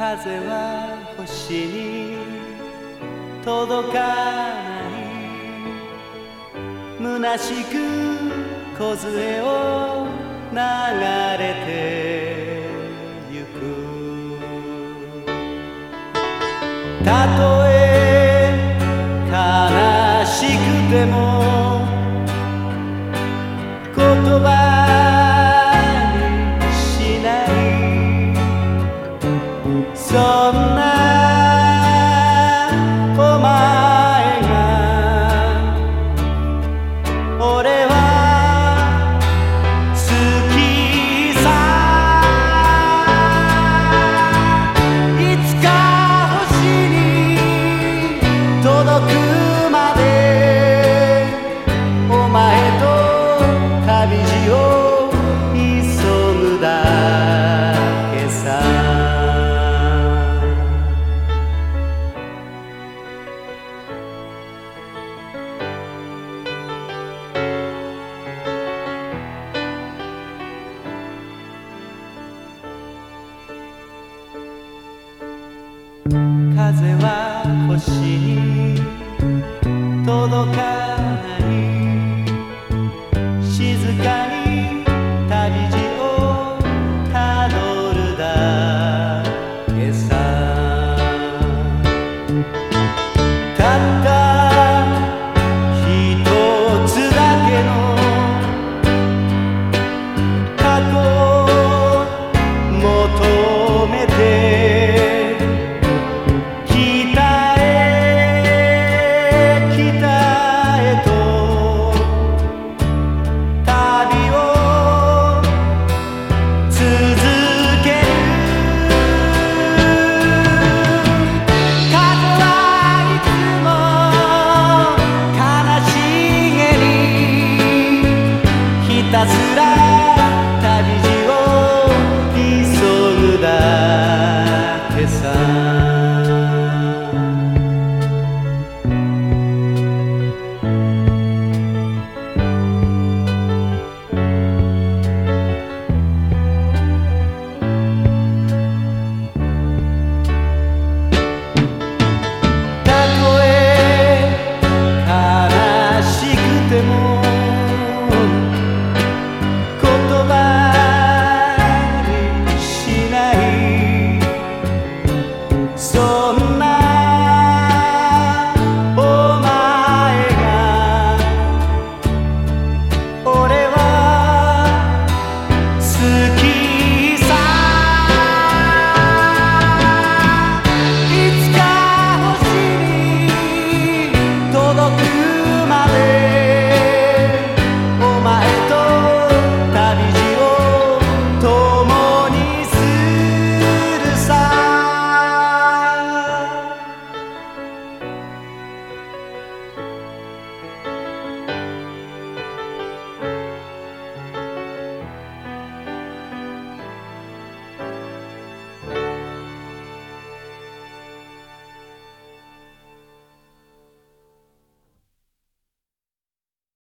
風は星に届かない。虚しく小杖を流れてゆく。たとえくまでお前と旅路を急ぐだけさ。風は星に届かたずら